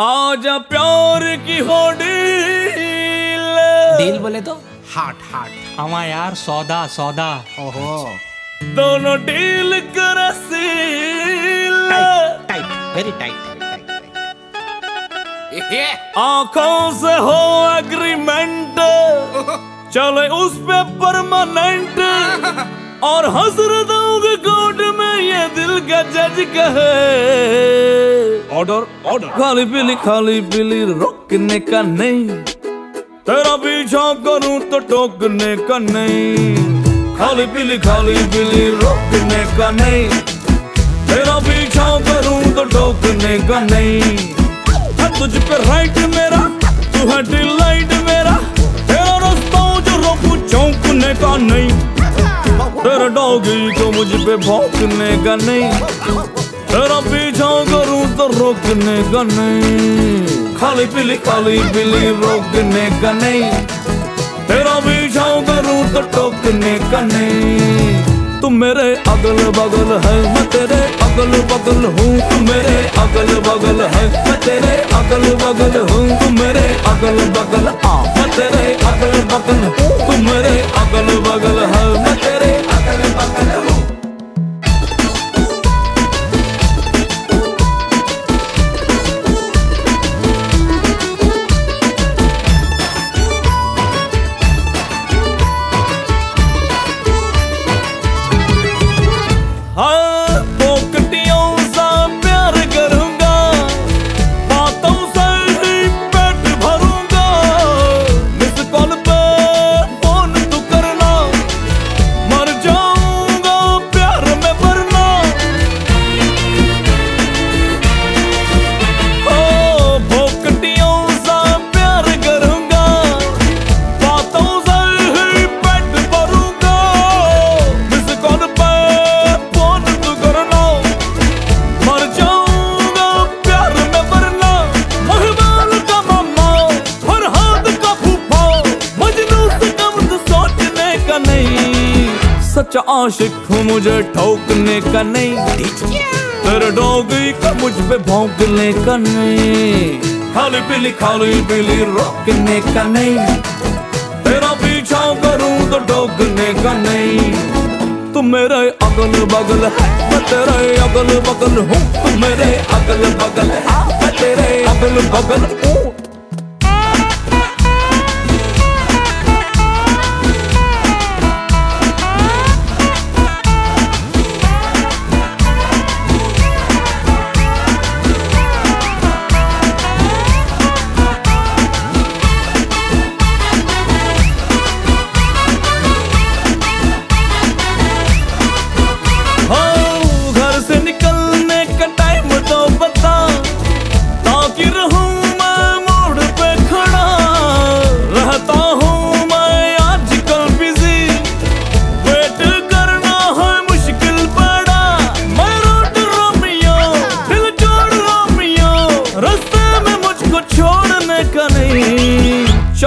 आजा प्यार की हो डील। डील बोले तो? हार्ट हार्ट हवा यार सौदा सौदा। ओहो। दोनों डील कर seal. Tight tight very tight आँखों से हो एग्रीमेंट चले उस पे परमानेंट और हजरतों के कोर्ट में ये दिल का जज कहे। ऑर्डर ऑर्डर खाली पीली खाली पीली रोकने का नहीं। तेरा पीछा करूँ तो टोकने का नहीं। खाली पीली खाली पीली रोकने का नहीं। तेरा पीछा करूँ तो टोकने का नहीं। तुझ पे राइट मेरा, तू है डिलाइट मेरा। तेरा रास्ता जो रोकू चौंकने का नहीं। तेरा डॉगी को मुझ पे भौंकने का नहीं। तेरा पीछा करूँ तो रोकने का नहीं। खाली पीली खाली पीली रोकने का नहीं। तेरा पीछा करूँ तो टोकने का नहीं। तुम मेरे अगल बगल है, मैं तेरे अगल बगल हूँ। तुम मेरे अगल बगल है, मैं तेरे अगल बगल हूँ। तुम मेरे अगल बगल आ मैं तेरे अगल बगल सच्चा आशिक हूँ मुझे ठोकने का नहीं। तेरे डोगी का मुझ पे भौंकने का नहीं। खाली पीली खाली पीली रोकने का नहीं। तेरा पीछा करूँ तो टोकने का नहीं। तुम मेरे अगल बगल है, मैं तेरे अगल बगल हूँ। तुम मेरे अगल बगल है, मैं तेरे अगल बगल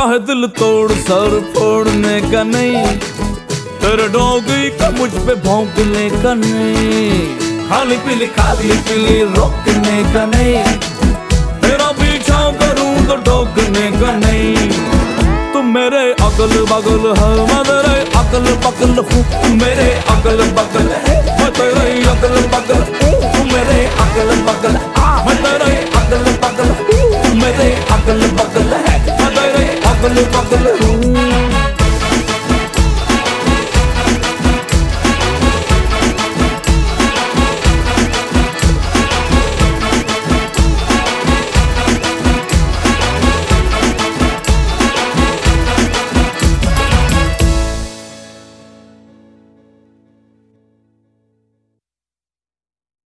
चाहे दिल तोड़ सर फोड़ने का नहीं। तेरे डोगी का मुझ पे भौंकने का नहीं। खाली पीली खाली पीली रोकने का नहीं। तेरा पीछा करूँ तो टोकने का नहीं। तुम मेरे अगल बगल है, मैं तेरे अगल बगल हूँ मेरे अगल बगल है, मैं तेरे अगल बगल हूँ मेरे अगल बगल मैं तेरे अगल बगल हूँ मेरे अगल बगल है। bubble, bubble.